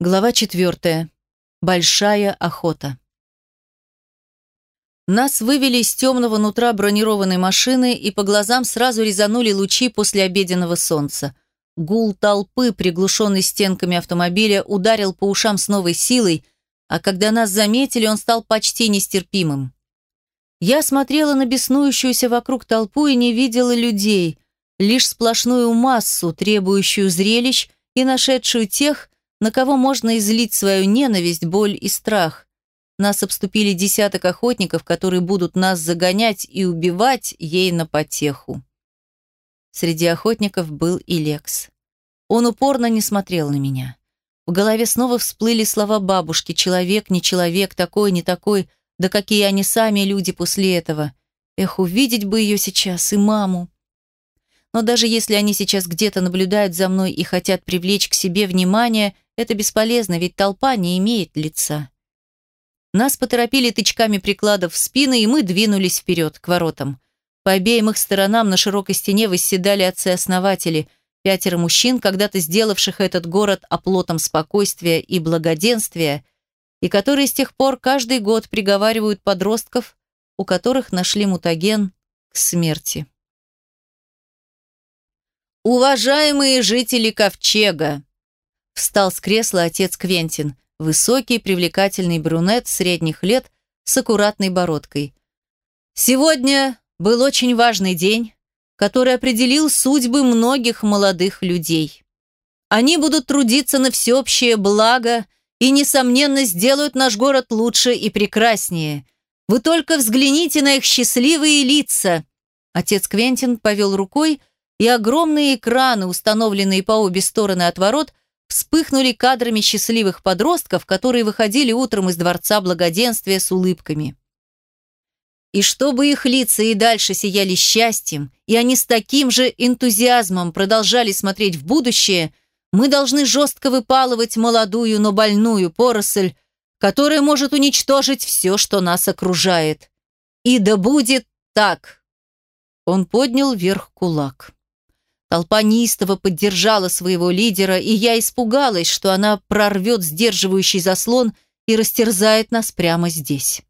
Глава четвертая. Большая охота. Нас вывели из темного нутра бронированной машины, и по глазам сразу резанули лучи после обеденного солнца. Гул толпы, приглушенный стенками автомобиля, ударил по ушам с новой силой, а когда нас заметили, он стал почти нестерпимым. Я смотрела на беснующуюся вокруг толпу и не видела людей, лишь сплошную массу, требующую зрелищ и нашедшую тех, на кого можно излить свою ненависть, боль и страх. Нас обступили десяток охотников, которые будут нас загонять и убивать ей на потеху. Среди охотников был и Лекс. Он упорно не смотрел на меня. В голове снова всплыли слова бабушки «человек, не человек, такой, не такой», да какие они сами люди после этого. Эх, увидеть бы ее сейчас и маму. Но даже если они сейчас где-то наблюдают за мной и хотят привлечь к себе внимание, это бесполезно, ведь толпа не имеет лица. Нас поторопили тычками прикладов в спины, и мы двинулись вперед, к воротам. По обеим их сторонам на широкой стене восседали отцы-основатели, пятеро мужчин, когда-то сделавших этот город оплотом спокойствия и благоденствия, и которые с тех пор каждый год приговаривают подростков, у которых нашли мутаген, к смерти. «Уважаемые жители Ковчега!» Встал с кресла отец Квентин, высокий, привлекательный брюнет средних лет с аккуратной бородкой. «Сегодня был очень важный день, который определил судьбы многих молодых людей. Они будут трудиться на всеобщее благо и, несомненно, сделают наш город лучше и прекраснее. Вы только взгляните на их счастливые лица!» Отец Квентин повел рукой, и огромные экраны, установленные по обе стороны от ворот, вспыхнули кадрами счастливых подростков, которые выходили утром из Дворца Благоденствия с улыбками. И чтобы их лица и дальше сияли счастьем, и они с таким же энтузиазмом продолжали смотреть в будущее, мы должны жестко выпалывать молодую, но больную поросль, которая может уничтожить все, что нас окружает. И да будет так. Он поднял вверх кулак. Толпа неистово поддержала своего лидера, и я испугалась, что она прорвет сдерживающий заслон и растерзает нас прямо здесь.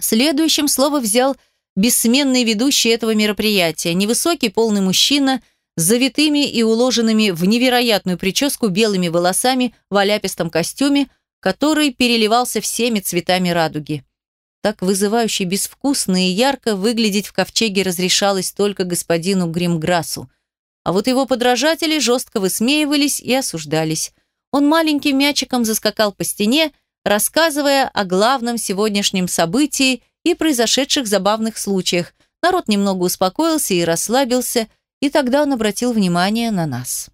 Следующим слово взял бессменный ведущий этого мероприятия, невысокий полный мужчина с завитыми и уложенными в невероятную прическу белыми волосами в оляпистом костюме, который переливался всеми цветами радуги. Так вызывающе безвкусно и ярко выглядеть в ковчеге разрешалось только господину Гримграсу. А вот его подражатели жестко высмеивались и осуждались. Он маленьким мячиком заскакал по стене, рассказывая о главном сегодняшнем событии и произошедших забавных случаях. Народ немного успокоился и расслабился, и тогда он обратил внимание на нас.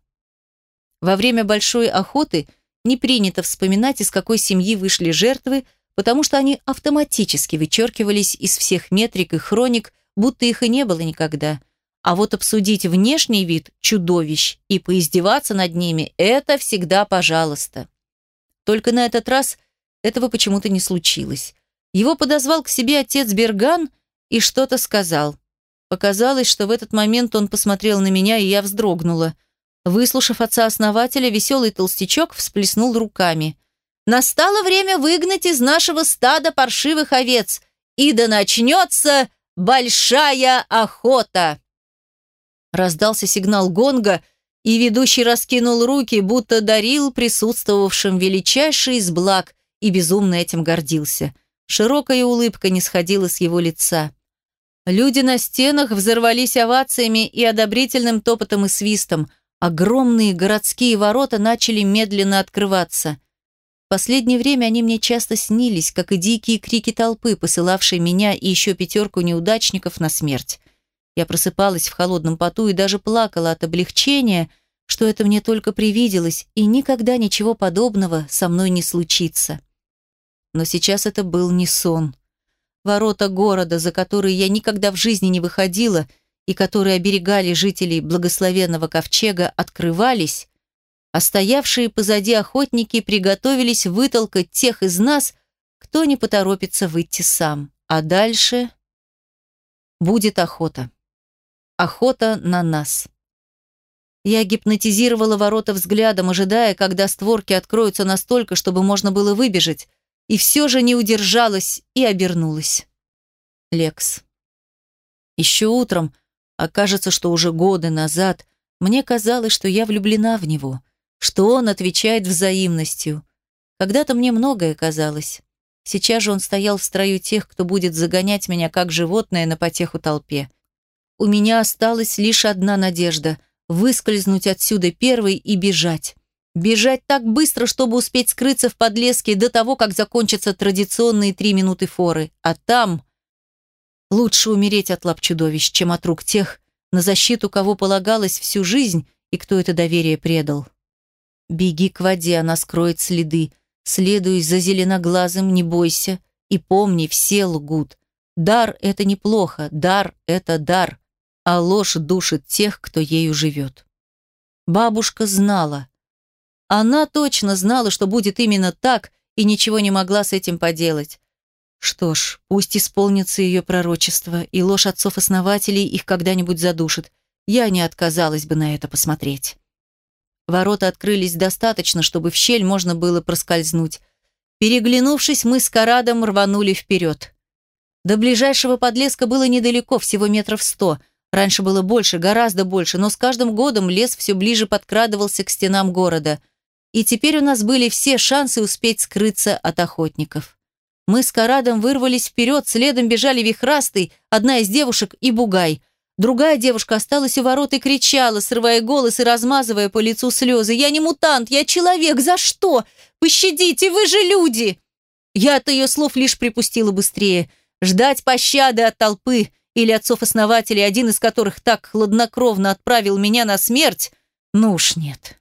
Во время большой охоты не принято вспоминать, из какой семьи вышли жертвы, потому что они автоматически вычеркивались из всех метрик и хроник, будто их и не было никогда. А вот обсудить внешний вид чудовищ и поиздеваться над ними – это всегда пожалуйста. Только на этот раз этого почему-то не случилось. Его подозвал к себе отец Берган и что-то сказал. Показалось, что в этот момент он посмотрел на меня, и я вздрогнула. Выслушав отца-основателя, веселый толстячок всплеснул руками – Настало время выгнать из нашего стада паршивых овец, и да начнется большая охота!» Раздался сигнал гонга, и ведущий раскинул руки, будто дарил присутствовавшим величайший из благ и безумно этим гордился. Широкая улыбка не сходила с его лица. Люди на стенах взорвались овациями и одобрительным топотом и свистом. Огромные городские ворота начали медленно открываться последнее время они мне часто снились, как и дикие крики толпы, посылавшие меня и еще пятерку неудачников на смерть. Я просыпалась в холодном поту и даже плакала от облегчения, что это мне только привиделось, и никогда ничего подобного со мной не случится. Но сейчас это был не сон. Ворота города, за которые я никогда в жизни не выходила и которые оберегали жителей благословенного ковчега, открывались, а стоявшие позади охотники приготовились вытолкать тех из нас, кто не поторопится выйти сам. А дальше будет охота. Охота на нас. Я гипнотизировала ворота взглядом, ожидая, когда створки откроются настолько, чтобы можно было выбежать, и все же не удержалась и обернулась. Лекс. Еще утром, а кажется, что уже годы назад, мне казалось, что я влюблена в него, что он отвечает взаимностью. Когда-то мне многое казалось. Сейчас же он стоял в строю тех, кто будет загонять меня как животное на потеху толпе. У меня осталась лишь одна надежда – выскользнуть отсюда первой и бежать. Бежать так быстро, чтобы успеть скрыться в подлеске до того, как закончатся традиционные три минуты форы. А там... Лучше умереть от лап чудовищ, чем от рук тех, на защиту кого полагалось всю жизнь и кто это доверие предал. Беги к воде, она скроет следы. Следуй за зеленоглазым, не бойся. И помни, все лгут. Дар — это неплохо, дар — это дар, а ложь душит тех, кто ею живет. Бабушка знала. Она точно знала, что будет именно так, и ничего не могла с этим поделать. Что ж, пусть исполнится ее пророчество, и ложь отцов-основателей их когда-нибудь задушит. Я не отказалась бы на это посмотреть. Ворота открылись достаточно, чтобы в щель можно было проскользнуть. Переглянувшись, мы с Карадом рванули вперед. До ближайшего подлеска было недалеко, всего метров сто. Раньше было больше, гораздо больше, но с каждым годом лес все ближе подкрадывался к стенам города. И теперь у нас были все шансы успеть скрыться от охотников. Мы с Карадом вырвались вперед, следом бежали Вихрастый, одна из девушек и Бугай. Другая девушка осталась у ворот и кричала, срывая голос и размазывая по лицу слезы. «Я не мутант, я человек, за что? Пощадите, вы же люди!» Я от ее слов лишь припустила быстрее. Ждать пощады от толпы или отцов-основателей, один из которых так хладнокровно отправил меня на смерть, ну уж нет.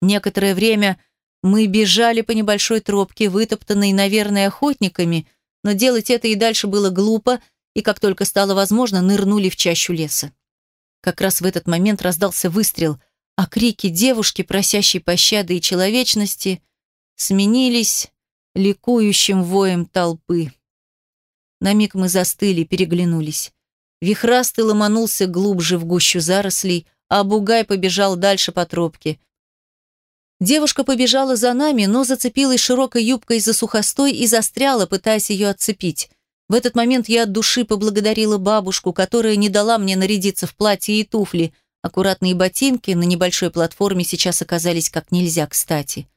Некоторое время мы бежали по небольшой тропке, вытоптанной, наверное, охотниками, но делать это и дальше было глупо, и как только стало возможно, нырнули в чащу леса. Как раз в этот момент раздался выстрел, а крики девушки, просящей пощады и человечности, сменились ликующим воем толпы. На миг мы застыли, переглянулись. Вихрастый ломанулся глубже в гущу зарослей, а Бугай побежал дальше по тропке. Девушка побежала за нами, но зацепилась широкой юбкой за сухостой и застряла, пытаясь ее отцепить. В этот момент я от души поблагодарила бабушку, которая не дала мне нарядиться в платье и туфли. Аккуратные ботинки на небольшой платформе сейчас оказались как нельзя кстати.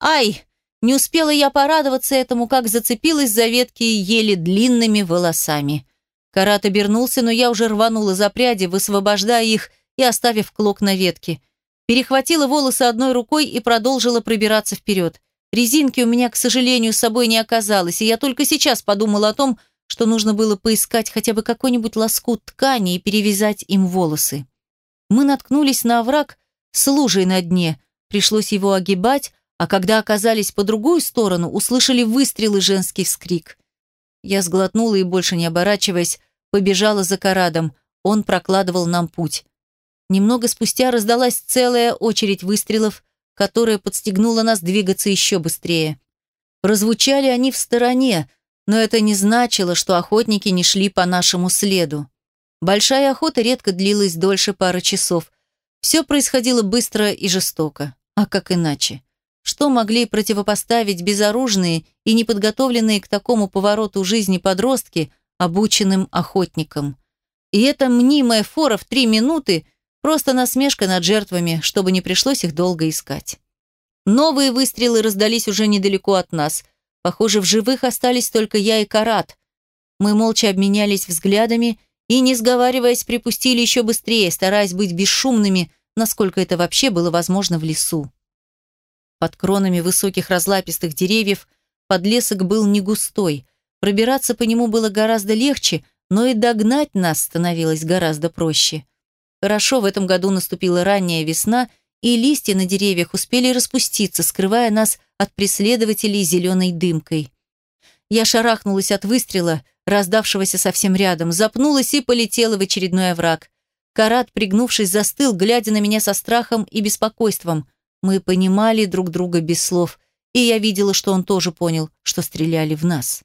«Ай!» Не успела я порадоваться этому, как зацепилась за ветки еле длинными волосами. Карат обернулся, но я уже рванула за пряди, высвобождая их и оставив клок на ветке – Перехватила волосы одной рукой и продолжила пробираться вперед. Резинки у меня, к сожалению, с собой не оказалось, и я только сейчас подумала о том, что нужно было поискать хотя бы какой-нибудь лоскут ткани и перевязать им волосы. Мы наткнулись на овраг с лужей на дне, пришлось его огибать, а когда оказались по другую сторону, услышали выстрел и женский вскрик. Я сглотнула и, больше не оборачиваясь, побежала за Карадом. Он прокладывал нам путь. Немного спустя раздалась целая очередь выстрелов, которая подстегнула нас двигаться еще быстрее. Прозвучали они в стороне, но это не значило, что охотники не шли по нашему следу. Большая охота редко длилась дольше пары часов. Все происходило быстро и жестоко. А как иначе? Что могли противопоставить безоружные и неподготовленные к такому повороту жизни подростки, обученным охотникам? И эта мнимая фора в три минуты Просто насмешка над жертвами, чтобы не пришлось их долго искать. Новые выстрелы раздались уже недалеко от нас. Похоже, в живых остались только я и Карат. Мы молча обменялись взглядами и, не сговариваясь, припустили еще быстрее, стараясь быть бесшумными, насколько это вообще было возможно в лесу. Под кронами высоких разлапистых деревьев подлесок был не густой. Пробираться по нему было гораздо легче, но и догнать нас становилось гораздо проще. Хорошо, в этом году наступила ранняя весна, и листья на деревьях успели распуститься, скрывая нас от преследователей зеленой дымкой. Я шарахнулась от выстрела, раздавшегося совсем рядом, запнулась и полетела в очередной овраг. Карат, пригнувшись, застыл, глядя на меня со страхом и беспокойством. Мы понимали друг друга без слов, и я видела, что он тоже понял, что стреляли в нас.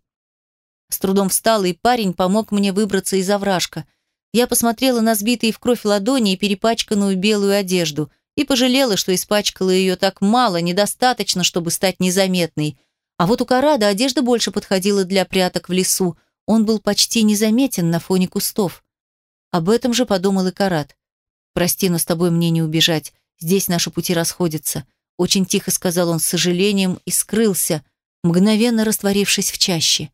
С трудом встала, и парень помог мне выбраться из овражка – Я посмотрела на сбитые в кровь ладони и перепачканную белую одежду и пожалела, что испачкала ее так мало, недостаточно, чтобы стать незаметной. А вот у Карада одежда больше подходила для пряток в лесу. Он был почти незаметен на фоне кустов. Об этом же подумал и Карат. «Прости, но с тобой мне не убежать. Здесь наши пути расходятся», — очень тихо сказал он с сожалением и скрылся, мгновенно растворившись в чаще.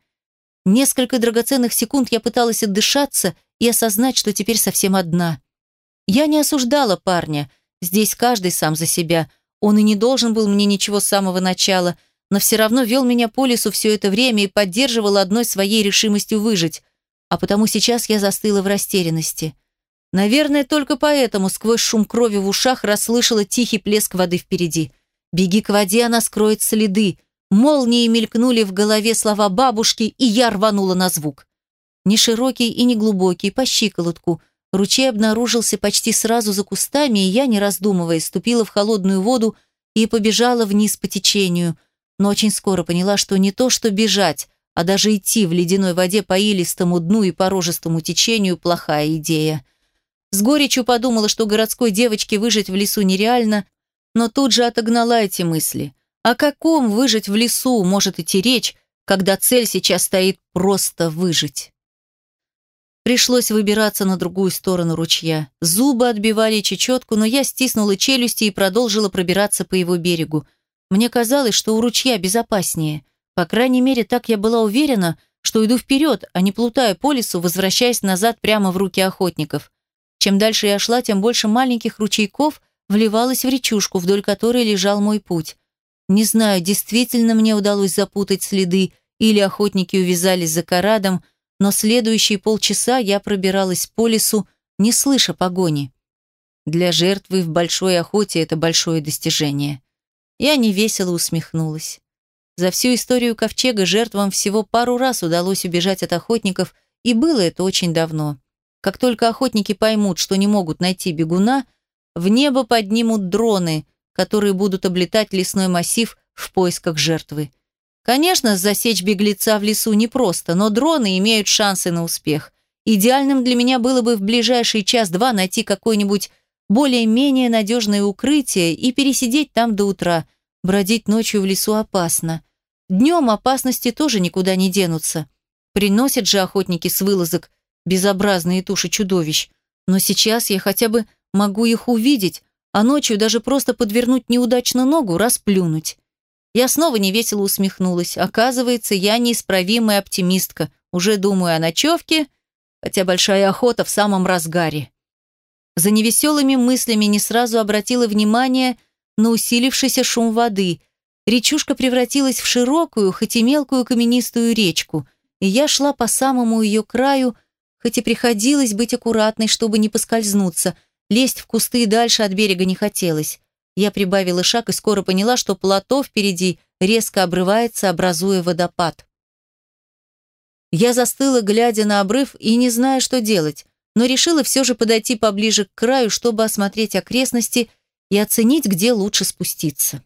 Несколько драгоценных секунд я пыталась отдышаться и осознать, что теперь совсем одна. Я не осуждала парня. Здесь каждый сам за себя. Он и не должен был мне ничего с самого начала, но все равно вел меня по лесу все это время и поддерживал одной своей решимостью выжить. А потому сейчас я застыла в растерянности. Наверное, только поэтому сквозь шум крови в ушах расслышала тихий плеск воды впереди. «Беги к воде, она скроет следы», Молнией мелькнули в голове слова бабушки, и я рванула на звук. Не широкий и не глубокий, по щиколотку. Ручей обнаружился почти сразу за кустами, и я, не раздумывая, ступила в холодную воду и побежала вниз по течению. Но очень скоро поняла, что не то, что бежать, а даже идти в ледяной воде по илистому дну и порожистому течению – плохая идея. С горечью подумала, что городской девочке выжить в лесу нереально, но тут же отогнала эти мысли – о каком выжить в лесу может идти речь, когда цель сейчас стоит просто выжить? Пришлось выбираться на другую сторону ручья. Зубы отбивали чечетку, но я стиснула челюсти и продолжила пробираться по его берегу. Мне казалось, что у ручья безопаснее. По крайней мере, так я была уверена, что иду вперед, а не плутая по лесу, возвращаясь назад прямо в руки охотников. Чем дальше я шла, тем больше маленьких ручейков вливалось в речушку, вдоль которой лежал мой путь. Не знаю, действительно мне удалось запутать следы, или охотники увязались за карадом, но следующие полчаса я пробиралась по лесу, не слыша погони. Для жертвы в большой охоте это большое достижение. Я невесело усмехнулась. За всю историю ковчега жертвам всего пару раз удалось убежать от охотников, и было это очень давно. Как только охотники поймут, что не могут найти бегуна, в небо поднимут дроны, которые будут облетать лесной массив в поисках жертвы. Конечно, засечь беглеца в лесу непросто, но дроны имеют шансы на успех. Идеальным для меня было бы в ближайший час-два найти какое-нибудь более-менее надежное укрытие и пересидеть там до утра. Бродить ночью в лесу опасно. Днем опасности тоже никуда не денутся. Приносят же охотники с вылазок безобразные туши чудовищ. Но сейчас я хотя бы могу их увидеть, а ночью даже просто подвернуть неудачно ногу, расплюнуть. Я снова невесело усмехнулась. Оказывается, я неисправимая оптимистка. Уже думаю о ночевке, хотя большая охота в самом разгаре. За невеселыми мыслями не сразу обратила внимание на усилившийся шум воды. Речушка превратилась в широкую, хоть и мелкую каменистую речку, и я шла по самому ее краю, хоть и приходилось быть аккуратной, чтобы не поскользнуться – Лезть в кусты дальше от берега не хотелось. Я прибавила шаг и скоро поняла, что плато впереди резко обрывается, образуя водопад. Я застыла, глядя на обрыв и не зная, что делать, но решила все же подойти поближе к краю, чтобы осмотреть окрестности и оценить, где лучше спуститься.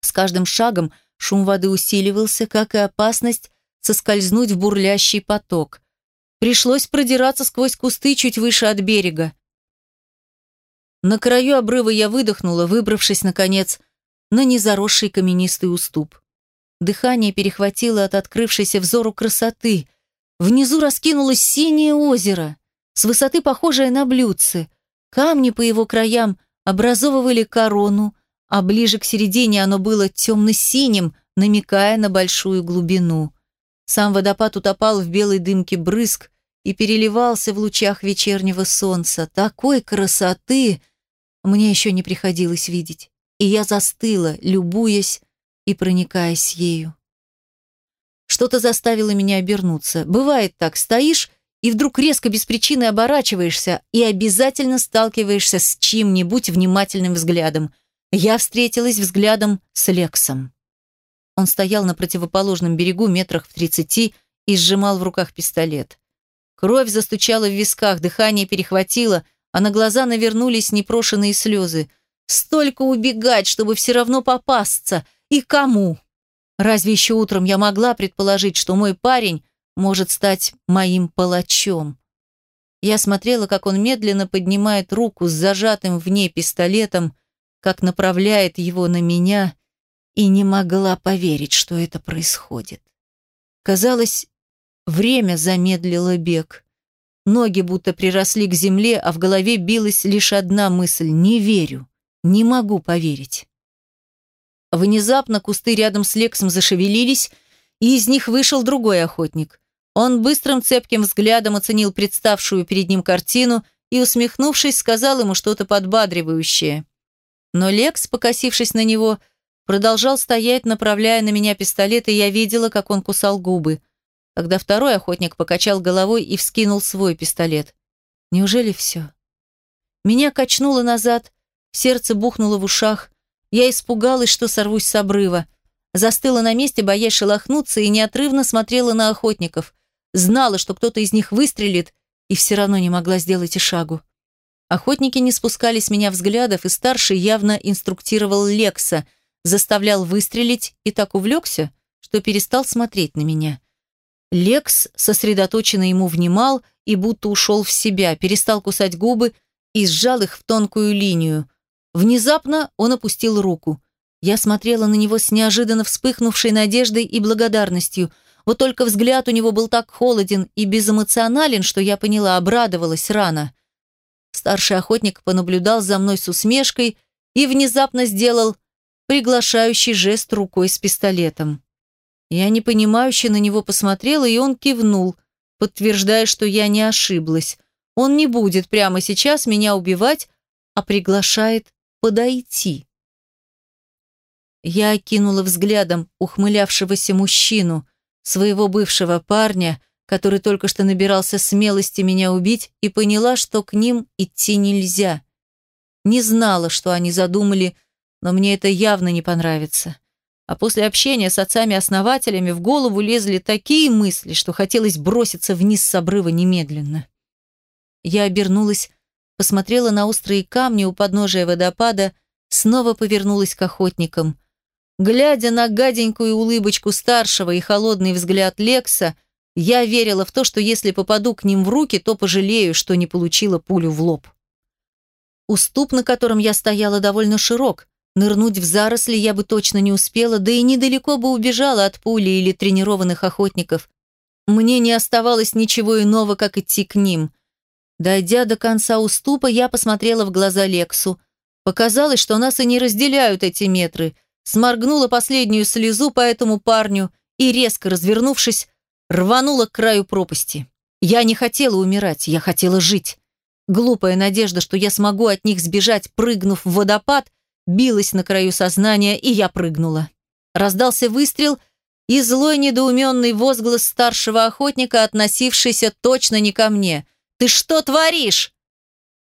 С каждым шагом шум воды усиливался, как и опасность соскользнуть в бурлящий поток. Пришлось продираться сквозь кусты чуть выше от берега. На краю обрыва я выдохнула, выбравшись, наконец, на незаросший каменистый уступ. Дыхание перехватило от открывшейся взору красоты. Внизу раскинулось синее озеро, с высоты похожее на блюдце. Камни по его краям образовывали корону, а ближе к середине оно было темно-синим, намекая на большую глубину. Сам водопад утопал в белой дымке брызг и переливался в лучах вечернего солнца. Такой красоты! Мне еще не приходилось видеть, и я застыла, любуясь и проникаясь ею. Что-то заставило меня обернуться. Бывает так, стоишь и вдруг резко без причины оборачиваешься и обязательно сталкиваешься с чьим-нибудь внимательным взглядом. Я встретилась взглядом с Лексом. Он стоял на противоположном берегу метрах в тридцати и сжимал в руках пистолет. Кровь застучала в висках, дыхание перехватило – а на глаза навернулись непрошенные слезы. Столько убегать, чтобы все равно попасться. И кому? Разве еще утром я могла предположить, что мой парень может стать моим палачом? Я смотрела, как он медленно поднимает руку с зажатым в ней пистолетом, как направляет его на меня, и не могла поверить, что это происходит. Казалось, время замедлило бег. Ноги будто приросли к земле, а в голове билась лишь одна мысль – не верю, не могу поверить. Внезапно кусты рядом с Лексом зашевелились, и из них вышел другой охотник. Он быстрым цепким взглядом оценил представшую перед ним картину и, усмехнувшись, сказал ему что-то подбадривающее. Но Лекс, покосившись на него, продолжал стоять, направляя на меня пистолет, и я видела, как он кусал губы – когда второй охотник покачал головой и вскинул свой пистолет. Неужели все? Меня качнуло назад, сердце бухнуло в ушах. Я испугалась, что сорвусь с обрыва. Застыла на месте, боясь шелохнуться, и неотрывно смотрела на охотников. Знала, что кто-то из них выстрелит, и все равно не могла сделать и шагу. Охотники не спускали с меня взглядов, и старший явно инструктировал Лекса, заставлял выстрелить и так увлекся, что перестал смотреть на меня. Лекс сосредоточенно ему внимал и будто ушел в себя, перестал кусать губы и сжал их в тонкую линию. Внезапно он опустил руку. Я смотрела на него с неожиданно вспыхнувшей надеждой и благодарностью. Вот только взгляд у него был так холоден и безэмоционален, что я поняла, обрадовалась рано. Старший охотник понаблюдал за мной с усмешкой и внезапно сделал приглашающий жест рукой с пистолетом. Я непонимающе на него посмотрела, и он кивнул, подтверждая, что я не ошиблась. Он не будет прямо сейчас меня убивать, а приглашает подойти. Я окинула взглядом ухмылявшегося мужчину, своего бывшего парня, который только что набирался смелости меня убить, и поняла, что к ним идти нельзя. Не знала, что они задумали, но мне это явно не понравится. А после общения с отцами-основателями в голову лезли такие мысли, что хотелось броситься вниз с обрыва немедленно. Я обернулась, посмотрела на острые камни у подножия водопада, снова повернулась к охотникам. Глядя на гаденькую улыбочку старшего и холодный взгляд Лекса, я верила в то, что если попаду к ним в руки, то пожалею, что не получила пулю в лоб. Уступ, на котором я стояла, довольно широк, Нырнуть в заросли я бы точно не успела, да и недалеко бы убежала от пули или тренированных охотников. Мне не оставалось ничего иного, как идти к ним. Дойдя до конца уступа, я посмотрела в глаза Лексу. Показалось, что нас и не разделяют эти метры. Сморгнула последнюю слезу по этому парню и, резко развернувшись, рванула к краю пропасти. Я не хотела умирать, я хотела жить. Глупая надежда, что я смогу от них сбежать, прыгнув в водопад, билась на краю сознания, и я прыгнула. Раздался выстрел и злой недоуменный возглас старшего охотника, относившийся точно не ко мне. «Ты что творишь?»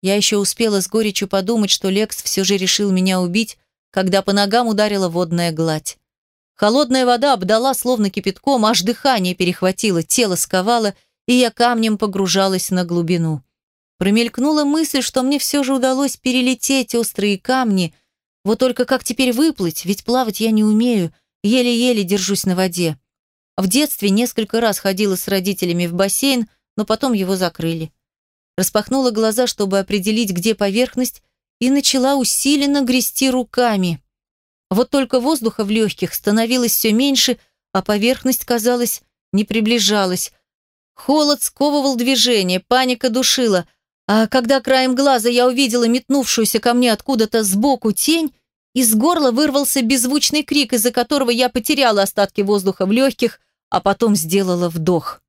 Я еще успела с горечью подумать, что Лекс все же решил меня убить, когда по ногам ударила водная гладь. Холодная вода обдала словно кипятком, аж дыхание перехватило, тело сковало, и я камнем погружалась на глубину. Промелькнула мысль, что мне все же удалось перелететь острые камни, вот только как теперь выплыть, ведь плавать я не умею, еле-еле держусь на воде. В детстве несколько раз ходила с родителями в бассейн, но потом его закрыли. Распахнула глаза, чтобы определить, где поверхность, и начала усиленно грести руками. Вот только воздуха в легких становилось все меньше, а поверхность, казалось, не приближалась. Холод сковывал движение, паника душила – а когда краем глаза я увидела метнувшуюся ко мне откуда-то сбоку тень, из горла вырвался беззвучный крик, из-за которого я потеряла остатки воздуха в легких, а потом сделала вдох.